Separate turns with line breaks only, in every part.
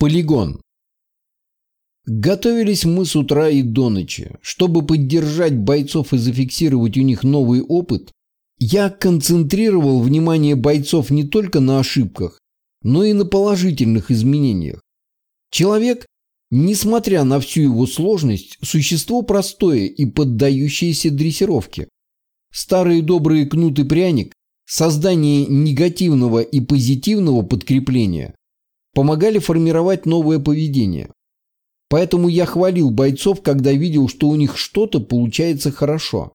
Полигон. Готовились мы с утра и до ночи. Чтобы поддержать бойцов и зафиксировать у них новый опыт, я концентрировал внимание бойцов не только на ошибках, но и на положительных изменениях. Человек, несмотря на всю его сложность, существо простое и поддающееся дрессировке. Старый добрый кнут и пряник, создание негативного и позитивного подкрепления помогали формировать новое поведение. Поэтому я хвалил бойцов, когда видел, что у них что-то получается хорошо.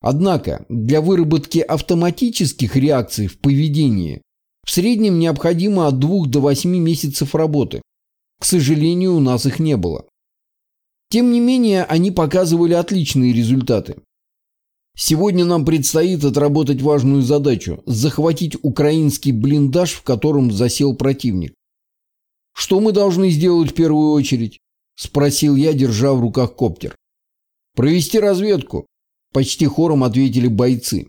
Однако для выработки автоматических реакций в поведении в среднем необходимо от 2 до 8 месяцев работы. К сожалению, у нас их не было. Тем не менее, они показывали отличные результаты. Сегодня нам предстоит отработать важную задачу – захватить украинский блиндаж, в котором засел противник. «Что мы должны сделать в первую очередь?» – спросил я, держа в руках коптер. «Провести разведку», – почти хором ответили бойцы.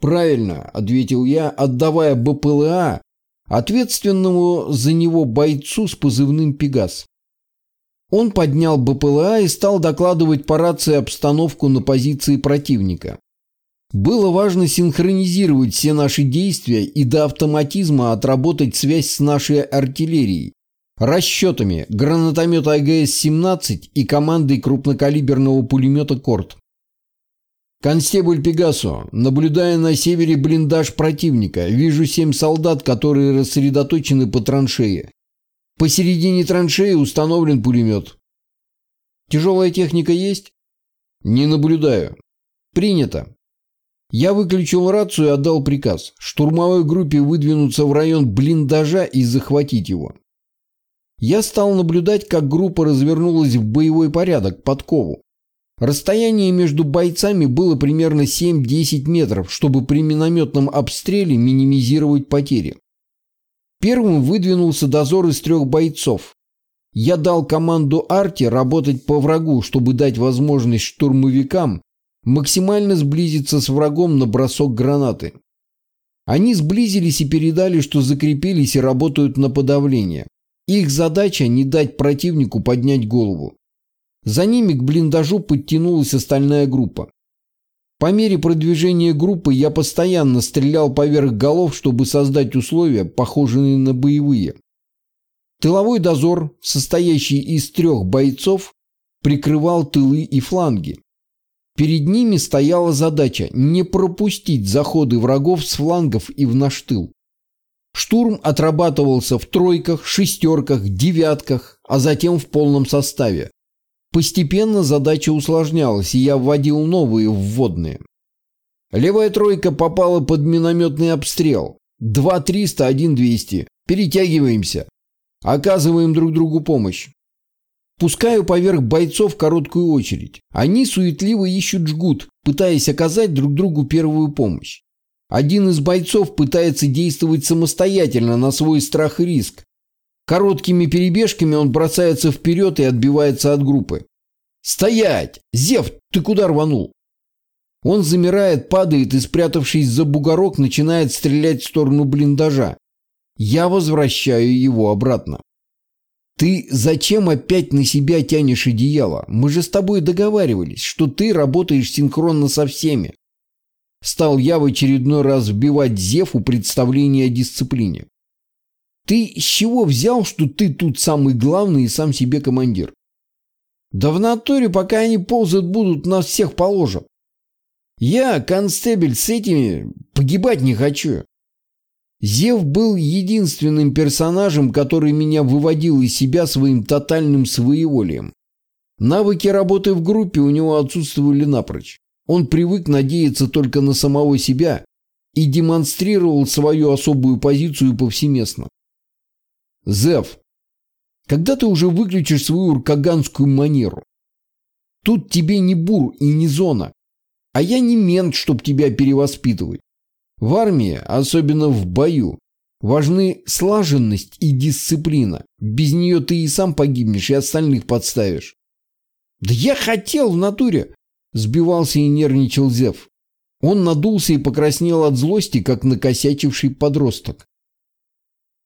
«Правильно», – ответил я, отдавая БПЛА ответственному за него бойцу с позывным «Пегас». Он поднял БПЛА и стал докладывать по рации обстановку на позиции противника. Было важно синхронизировать все наши действия и до автоматизма отработать связь с нашей артиллерией, расчетами гранатомета АГС-17 и командой крупнокалиберного пулемета «Корт». Констебль Пегасо, наблюдая на севере блиндаж противника, вижу семь солдат, которые рассредоточены по траншее. Посередине траншеи установлен пулемет. Тяжелая техника есть? Не наблюдаю. Принято. Я выключил рацию и отдал приказ штурмовой группе выдвинуться в район блиндажа и захватить его. Я стал наблюдать, как группа развернулась в боевой порядок под Кову. Расстояние между бойцами было примерно 7-10 метров, чтобы при минометном обстреле минимизировать потери. Первым выдвинулся дозор из трех бойцов. Я дал команду Арти работать по врагу, чтобы дать возможность штурмовикам максимально сблизиться с врагом на бросок гранаты. Они сблизились и передали, что закрепились и работают на подавление. Их задача не дать противнику поднять голову. За ними к блиндажу подтянулась остальная группа. По мере продвижения группы я постоянно стрелял поверх голов, чтобы создать условия, похожие на боевые. Тыловой дозор, состоящий из трех бойцов, прикрывал тылы и фланги. Перед ними стояла задача не пропустить заходы врагов с флангов и в наш тыл. Штурм отрабатывался в тройках, шестерках, девятках, а затем в полном составе. Постепенно задача усложнялась, и я вводил новые вводные. Левая тройка попала под минометный обстрел. 2-300, 1-200. Перетягиваемся. Оказываем друг другу помощь. Пускаю поверх бойцов короткую очередь. Они суетливо ищут жгут, пытаясь оказать друг другу первую помощь. Один из бойцов пытается действовать самостоятельно на свой страх и риск. Короткими перебежками он бросается вперед и отбивается от группы. «Стоять! Зев, ты куда рванул?» Он замирает, падает и, спрятавшись за бугорок, начинает стрелять в сторону блиндажа. Я возвращаю его обратно. Ты зачем опять на себя тянешь одеяло? Мы же с тобой договаривались, что ты работаешь синхронно со всеми. Стал я в очередной раз вбивать Зефу представление о дисциплине. Ты с чего взял, что ты тут самый главный и сам себе командир? Да в натуре, пока они ползать будут, нас всех положат. Я, констебель, с этими погибать не хочу. Зев был единственным персонажем, который меня выводил из себя своим тотальным своеволием. Навыки работы в группе у него отсутствовали напрочь. Он привык надеяться только на самого себя и демонстрировал свою особую позицию повсеместно. Зев, когда ты уже выключишь свою уркаганскую манеру? Тут тебе не бур и не зона, а я не мент, чтоб тебя перевоспитывать. В армии, особенно в бою, важны слаженность и дисциплина. Без нее ты и сам погибнешь, и остальных подставишь. «Да я хотел в натуре!» – сбивался и нервничал Зев. Он надулся и покраснел от злости, как накосячивший подросток.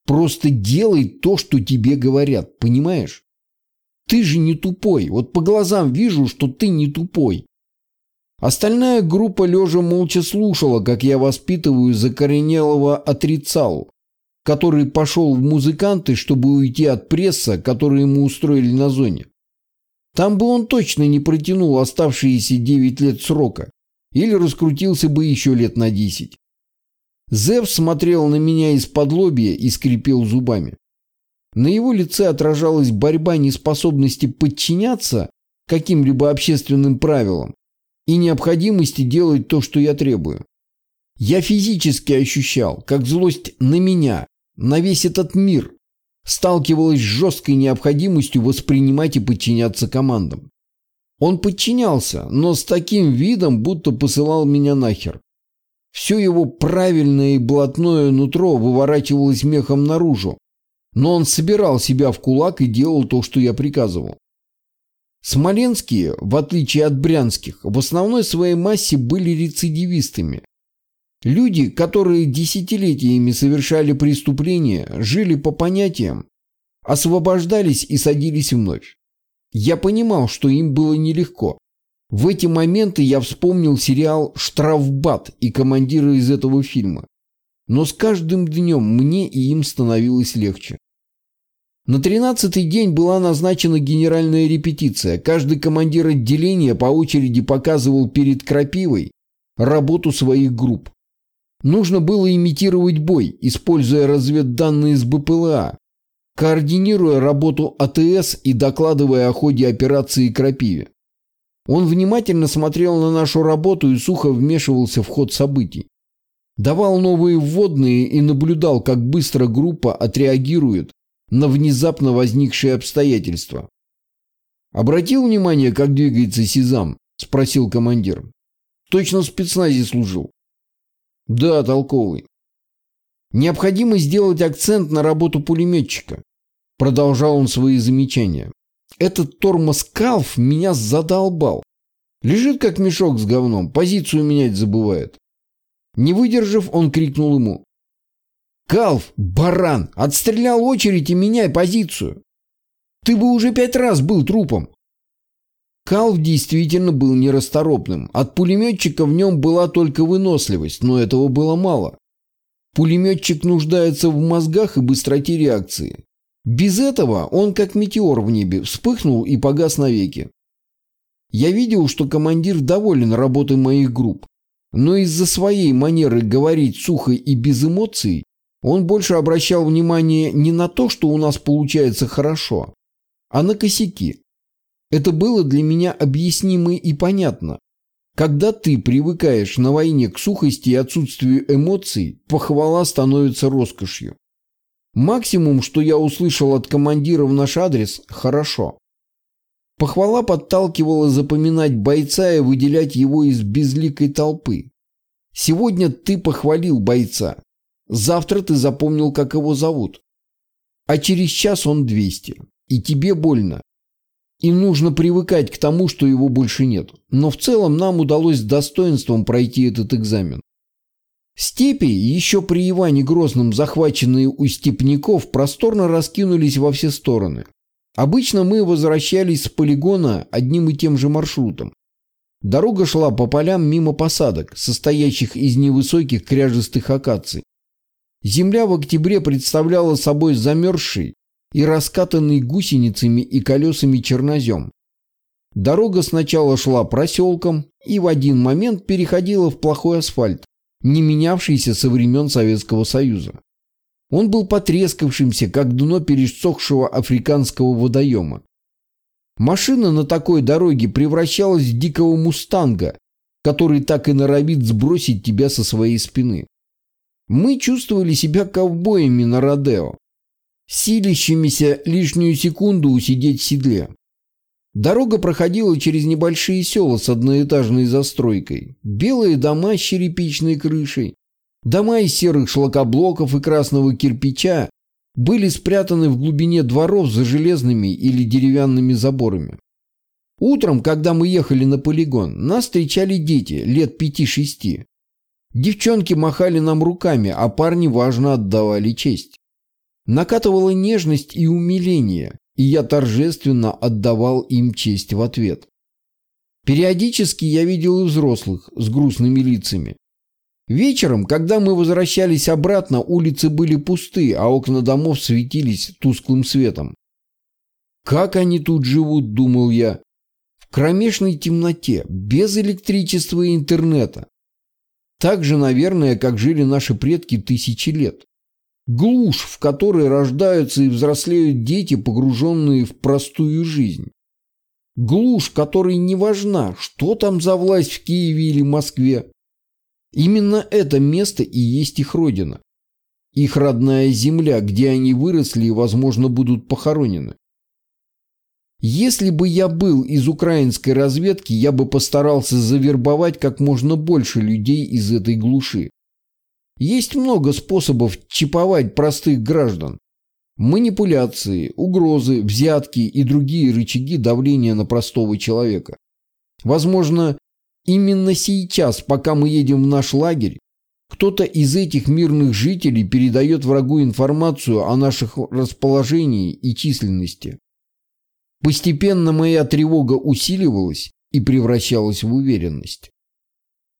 Просто делай то, что тебе говорят, понимаешь? Ты же не тупой. Вот по глазам вижу, что ты не тупой. Остальная группа лежа молча слушала, как я воспитываю закоренелого отрицалу, который пошел в музыканты, чтобы уйти от пресса, который ему устроили на зоне. Там бы он точно не протянул оставшиеся 9 лет срока или раскрутился бы еще лет на 10. Зев смотрел на меня из-под лобья и скрипел зубами. На его лице отражалась борьба неспособности подчиняться каким-либо общественным правилам и необходимости делать то, что я требую. Я физически ощущал, как злость на меня, на весь этот мир, сталкивалась с жесткой необходимостью воспринимать и подчиняться командам. Он подчинялся, но с таким видом, будто посылал меня нахер. Все его правильное и блатное нутро выворачивалось мехом наружу, но он собирал себя в кулак и делал то, что я приказывал. Смоленские, в отличие от брянских, в основной своей массе были рецидивистами. Люди, которые десятилетиями совершали преступления, жили по понятиям, освобождались и садились вновь. Я понимал, что им было нелегко. В эти моменты я вспомнил сериал «Штрафбат» и командира из этого фильма. Но с каждым днем мне и им становилось легче. На тринадцатый день была назначена генеральная репетиция. Каждый командир отделения по очереди показывал перед Крапивой работу своих групп. Нужно было имитировать бой, используя разведданные с БПЛА, координируя работу АТС и докладывая о ходе операции Крапиве. Он внимательно смотрел на нашу работу и сухо вмешивался в ход событий. Давал новые вводные и наблюдал, как быстро группа отреагирует на внезапно возникшие обстоятельства. «Обратил внимание, как двигается Сизам?» – спросил командир. «Точно в спецназе служил». «Да, толковый». «Необходимо сделать акцент на работу пулеметчика», – продолжал он свои замечания. Этот тормоз Калф меня задолбал. Лежит как мешок с говном, позицию менять забывает. Не выдержав, он крикнул ему. «Калф, баран, отстрелял очередь и меняй позицию. Ты бы уже пять раз был трупом». Калф действительно был нерасторопным. От пулеметчика в нем была только выносливость, но этого было мало. Пулеметчик нуждается в мозгах и быстроте реакции. Без этого он, как метеор в небе, вспыхнул и погас навеки. Я видел, что командир доволен работой моих групп, но из-за своей манеры говорить сухо и без эмоций он больше обращал внимание не на то, что у нас получается хорошо, а на косяки. Это было для меня объяснимо и понятно. Когда ты привыкаешь на войне к сухости и отсутствию эмоций, похвала становится роскошью. Максимум, что я услышал от командира в наш адрес – хорошо. Похвала подталкивала запоминать бойца и выделять его из безликой толпы. Сегодня ты похвалил бойца. Завтра ты запомнил, как его зовут. А через час он 200. И тебе больно. И нужно привыкать к тому, что его больше нет. Но в целом нам удалось с достоинством пройти этот экзамен. Степи, еще при Иване Грозном захваченные у степняков, просторно раскинулись во все стороны. Обычно мы возвращались с полигона одним и тем же маршрутом. Дорога шла по полям мимо посадок, состоящих из невысоких кряжестых акаций. Земля в октябре представляла собой замерзший и раскатанный гусеницами и колесами чернозем. Дорога сначала шла проселком и в один момент переходила в плохой асфальт, не менявшийся со времен Советского Союза. Он был потрескавшимся, как дно пересохшего африканского водоема. Машина на такой дороге превращалась в дикого мустанга, который так и норовит сбросить тебя со своей спины. Мы чувствовали себя ковбоями на Родео, силящимися лишнюю секунду усидеть в седле. Дорога проходила через небольшие села с одноэтажной застройкой. Белые дома с черепичной крышей, дома из серых шлакоблоков и красного кирпича были спрятаны в глубине дворов за железными или деревянными заборами. Утром, когда мы ехали на полигон, нас встречали дети лет пяти-шести. Девчонки махали нам руками, а парни важно отдавали честь. накатывала нежность и умиление, и я торжественно отдавал им честь в ответ. Периодически я видел и взрослых с грустными лицами. Вечером, когда мы возвращались обратно, улицы были пусты, а окна домов светились тусклым светом. «Как они тут живут?» – думал я. «В кромешной темноте, без электричества и интернета. Так же, наверное, как жили наши предки тысячи лет. Глушь, в которой рождаются и взрослеют дети, погруженные в простую жизнь. Глушь, которой не важна, что там за власть в Киеве или Москве. Именно это место и есть их родина. Их родная земля, где они выросли и, возможно, будут похоронены. Если бы я был из украинской разведки, я бы постарался завербовать как можно больше людей из этой глуши. Есть много способов чиповать простых граждан. Манипуляции, угрозы, взятки и другие рычаги давления на простого человека. Возможно, именно сейчас, пока мы едем в наш лагерь, кто-то из этих мирных жителей передает врагу информацию о наших расположении и численности. Постепенно моя тревога усиливалась и превращалась в уверенность.